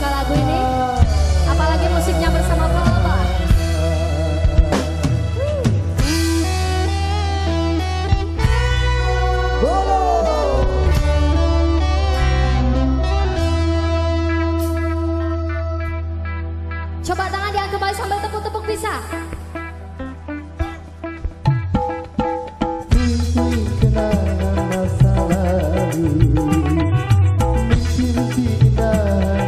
suka lagu ini? Apalagi musiknya bersama Palapa Coba tangan diangkat kembali sambil tepuk-tepuk bisa. kenangan masa lalu Mungkin